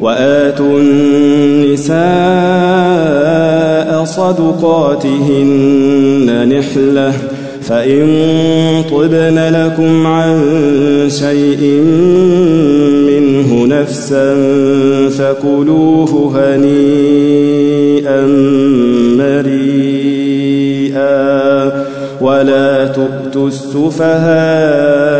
وآتوا النساء صدقاتهن نحلةً فإن طبن لكم عن شيء منه نفسا فكلوه هنيئا مريئا ولا تؤتوا السفهاء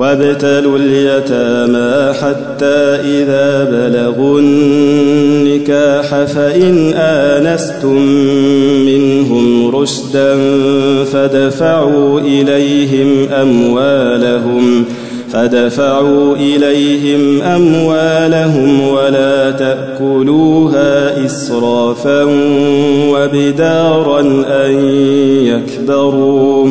وابتلوا اليتامى حتى إذا بلغوا النكاح فإن آنستم منهم رشدا فدفعوا إليهم أموالهم فدفعوا إليهم أموالهم ولا تأكلوها إسرافا وبدارا أن يكبروا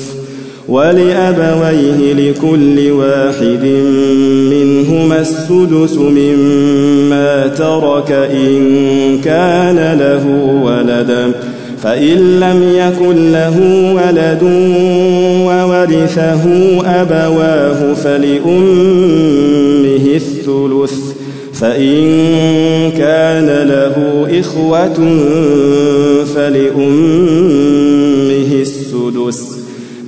ولأبويه لكل واحد منهما السدس مما ترك إن كان له ولد. فإن لم يكن له ولد وورثه أبواه فلأمه الثلث. فإن كان له إخوة فلأمه السدس.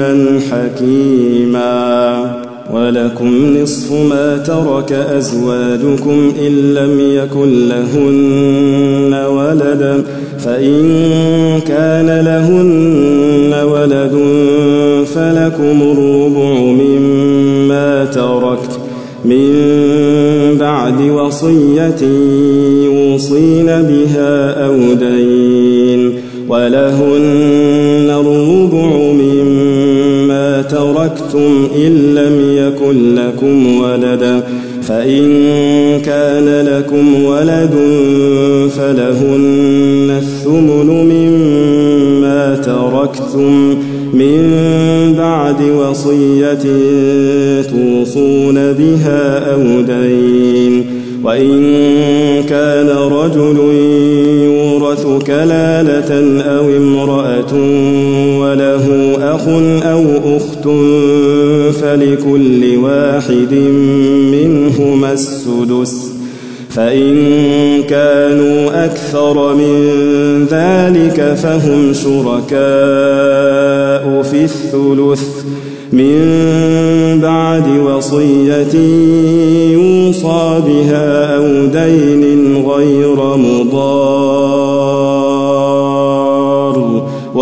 عليما حكيما. ولكم نصف ما ترك أزواجكم إن لم يكن لهن ولد. فإن كان لهن ولد فلكم الربع مما تركت. من بعد وصية يوصين بها أو دين. ولهن تركتم إن لم يكن لكم ولد فإن كان لكم ولد فلهن الثمن مما تركتم من بعد وصية توصون بها أو دين وإن كان رجل كلالة أو امرأة وله أخ أو أخت فلكل واحد منهما السدس فإن كانوا أكثر من ذلك فهم شركاء في الثلث من بعد وصية يوصى بها أو دين غير مضار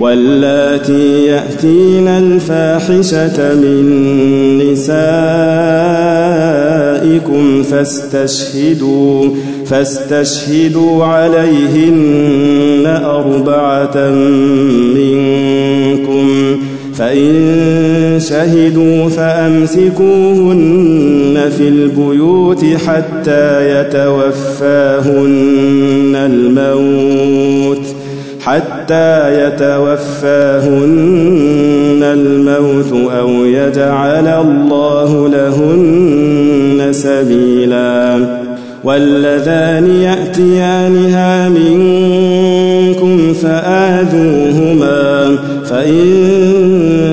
واللاتي يأتين الفاحشة من نسائكم فاستشهدوا فاستشهدوا عليهن أربعة منكم. فإن شهدوا فأمسكوهن في البيوت حتى يتوفاهن الموت. حتى يتوفاهن الموت أو يجعل الله لهن سبيلا. واللذان يأتيانها منكم فآذوهما فإن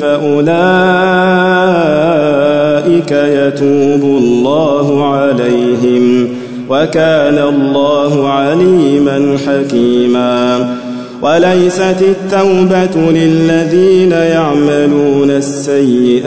فأولئك يتوب الله عليهم وكان الله عليما حكيما وليست التوبة للذين يعملون السيئات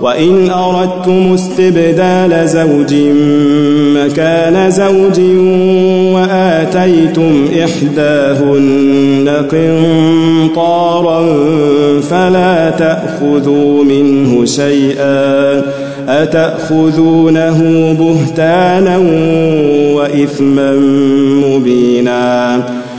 وإن أردتم استبدال زوج مكان زوج وآتيتم إحداهن قنطارا فلا تأخذوا منه شيئا أتأخذونه بهتانا وإثما مبينا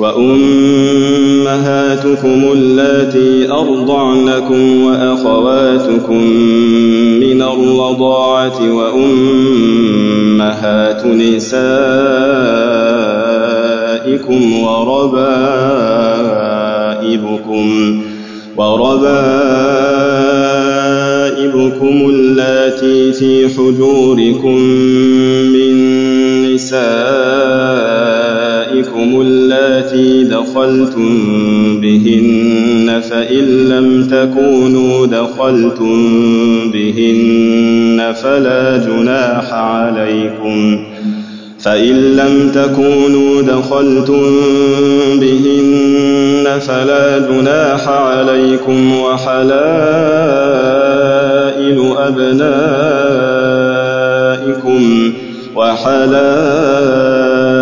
وأمهاتكم اللاتي أرضعنكم وأخواتكم من الرضاعة وأمهات نسائكم وربائبكم وربائبكم اللاتي في حجوركم من نسائكم اللاتي دخلتم بهن فإن لم تكونوا دخلتم بهن فلا جناح عليكم فإن لم تكونوا دخلتم بهن فلا جناح عليكم وحلائل أبنائكم وحلائل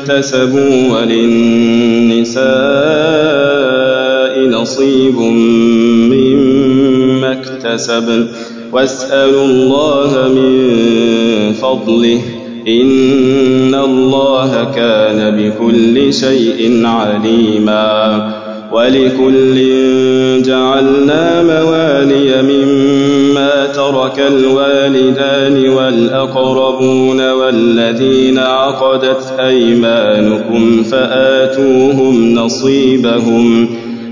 اكتسبوا وللنساء نصيب اكتسب واسألوا الله من فضله. إن الله كان بكل شيء عليما. ولكل جعلنا موالي مما ترك الوالدان والأقربون والذين عقدت أيمانكم فآتوهم نصيبهم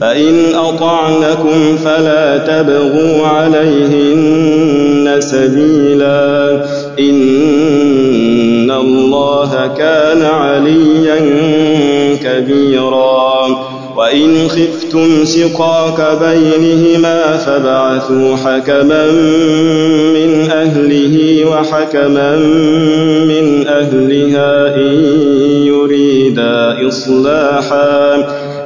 فإن أطعنكم فلا تبغوا عليهن سبيلا. إن الله كان عليا كبيرا. وإن خفتم شقاق بينهما فابعثوا حكما من أهله وحكما من أهلها إن يريدا إصلاحا.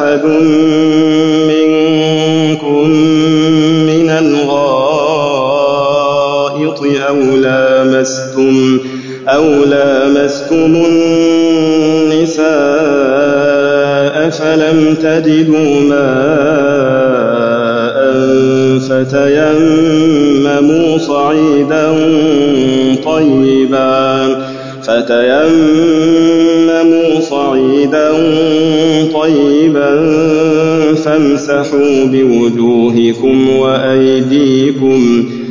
أحد منكم من الغائط أو لامستم أو لامستم النساء فلم تجدوا ماء فتيمموا صعيدا طيبا فتيمموا صعيدا طيبا فامسحوا بوجوهكم وأيديكم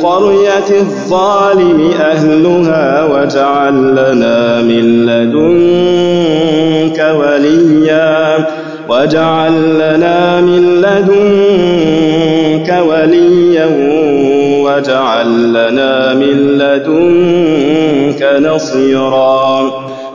القرية الظالم أهلها واجعل لنا من لدنك وليا واجعل لنا من لدنك وليا واجعل لنا من لدنك نصيرا.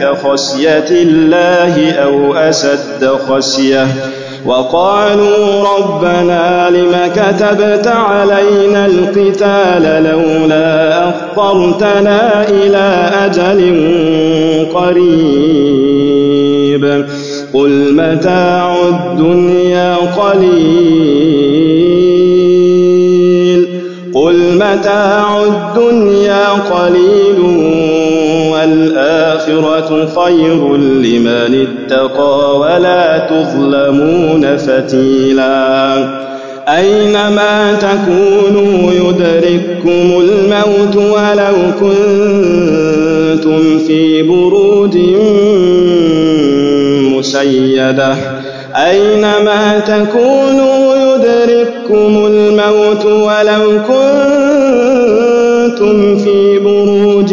كخشية الله أو أشد خشية. وقالوا ربنا لم كتبت علينا القتال لولا أخطرتنا إلى أجل قريب. قل متاع الدنيا قليل. قل متاع الدنيا قليل. والآخرة خير لمن اتقى ولا تظلمون فتيلا. أينما تكونوا يدرككم الموت ولو كنتم في بروج مشيدة أينما تكونوا يدرككم الموت ولو كنتم في بروج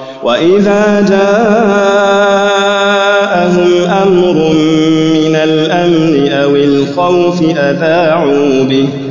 وإذا جاءهم أمر من الأمن أو الخوف أذاعوا به.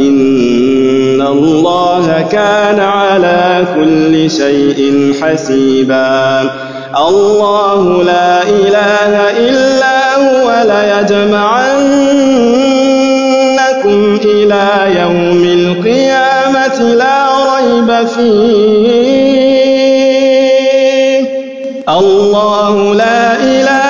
إن الله كان على كل شيء حسيبا. الله لا إله إلا هو ليجمعنكم إلى يوم القيامة لا ريب فيه. الله لا إله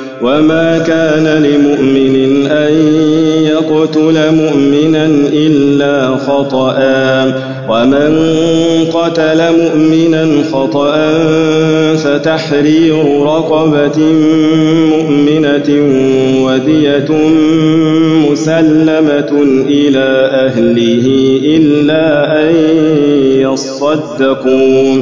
وما كان لمؤمن أن يقتل مؤمنا إلا خطأ ومن قتل مؤمنا خطأ فتحرير رقبة مؤمنة ودية مسلمة إلى أهله إلا أن يصدقوا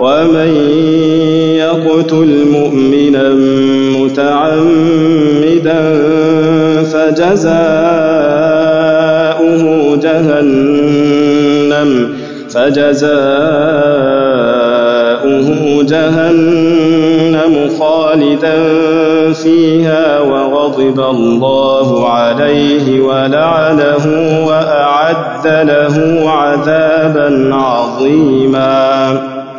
ومن يقتل مؤمنا متعمدا فجزاؤه جهنم فجزاؤه جهنم خالدا فيها وغضب الله عليه ولعنه وأعد له عذابا عظيما.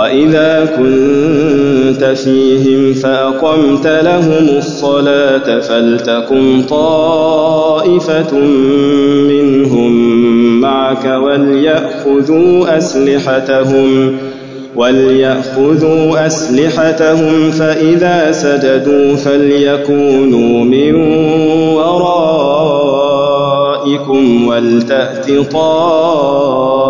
وإذا كنت فيهم فأقمت لهم الصلاة فلتكن طائفة منهم معك وليأخذوا أسلحتهم وليأخذوا أسلحتهم فإذا سجدوا فليكونوا من ورائكم ولتأت طائفة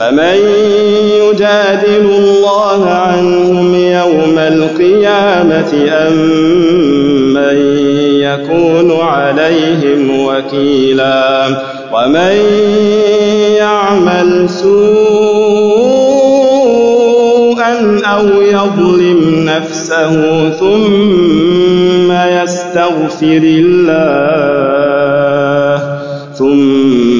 فمن يجادل الله عنهم يوم القيامة أم من يكون عليهم وكيلا ومن يعمل سوءا أو يظلم نفسه ثم يستغفر الله ثم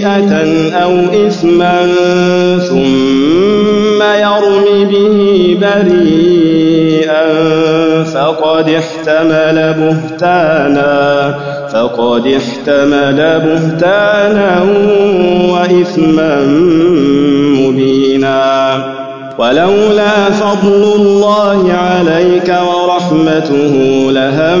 خطيئة أو إثما ثم يرم به بريئا فقد احتمل بهتانا فقد احتمل بهتانا وإثما مبينا. ولولا فضل الله عليك ورحمته لهم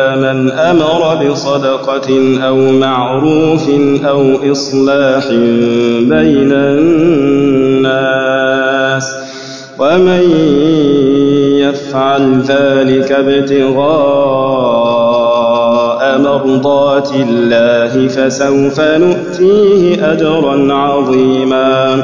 من أمر بصدقة أو معروف أو إصلاح بين الناس ومن يفعل ذلك ابتغاء مرضات الله فسوف نؤتيه أجرا عظيما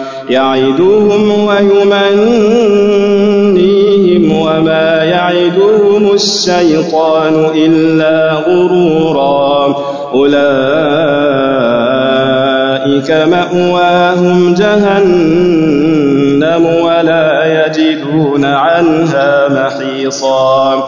يعدهم ويمنيهم وما يعدهم الشيطان إلا غرورا. أولئك مأواهم جهنم ولا يجدون عنها محيصا.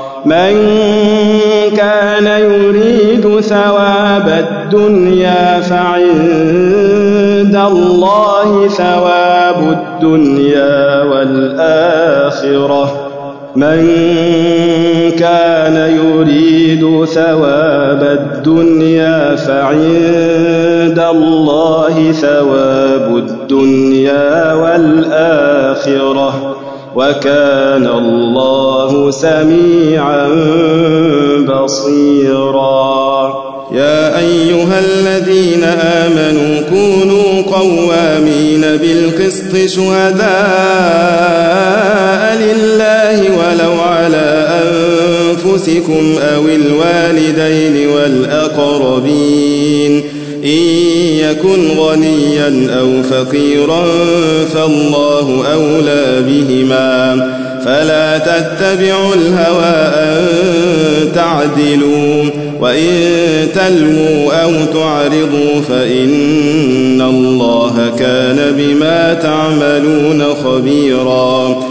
من كان يريد ثواب الدنيا فعند الله ثواب الدنيا والآخرة. من كان يريد ثواب الدنيا فعند الله ثواب الدنيا والآخرة. وكان الله سميعا بصيرا. يا أيها الذين آمنوا كونوا قوامين بالقسط شهداء لله ولو على انفسكم أو الوالدين والأقربين إن يكن غنيا أو فقيرا فالله أولى بهما فلا تتبعوا الهوى أن تعدلوا وإن تلموا أو تعرضوا فإن الله كان بما تعملون خبيرا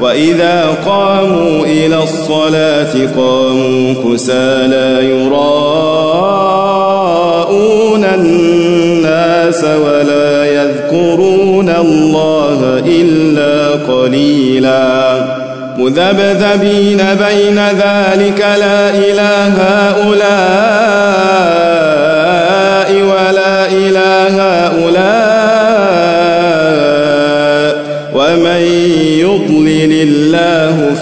وإذا قاموا إلى الصلاة قاموا كسالى يراءون الناس ولا يذكرون الله إلا قليلا. مذبذبين بين ذلك لا إله هؤلاء ولا إله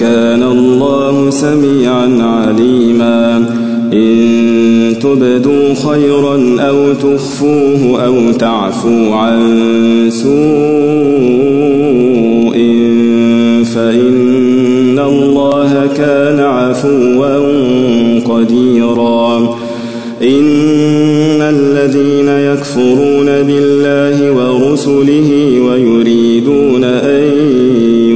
وكان الله سميعا عليما. إن تبدوا خيرا أو تخفوه أو تعفوا عن سوء فإن الله كان عفوا قديرا. إن الذين يكفرون بالله ورسله ويريدون أن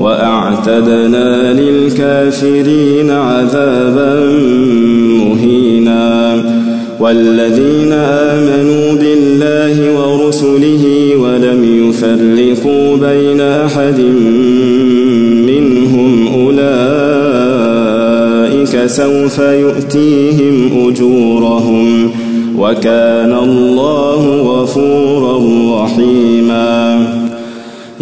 وأعتدنا للكافرين عذابا مهينا. والذين آمنوا بالله ورسله ولم يفرقوا بين أحد منهم أولئك سوف يؤتيهم أجورهم وكان الله غفورا رحيما.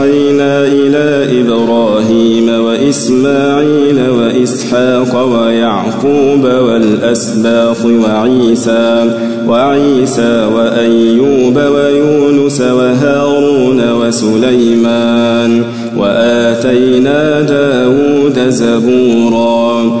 أوحينا إلى إبراهيم وإسماعيل وإسحاق ويعقوب والأسباط وعيسى وعيسى وأيوب ويونس وهارون وسليمان وآتينا داود زبورا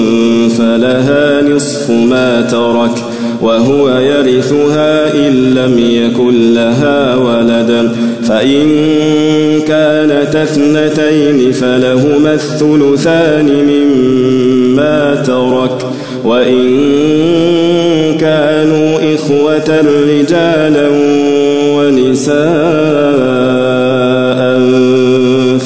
فلها نصف ما ترك وهو يرثها إن لم يكن لها ولد فإن كانت اثنتين فلهما الثلثان مما ترك وإن كانوا إخوة رجالا ونساء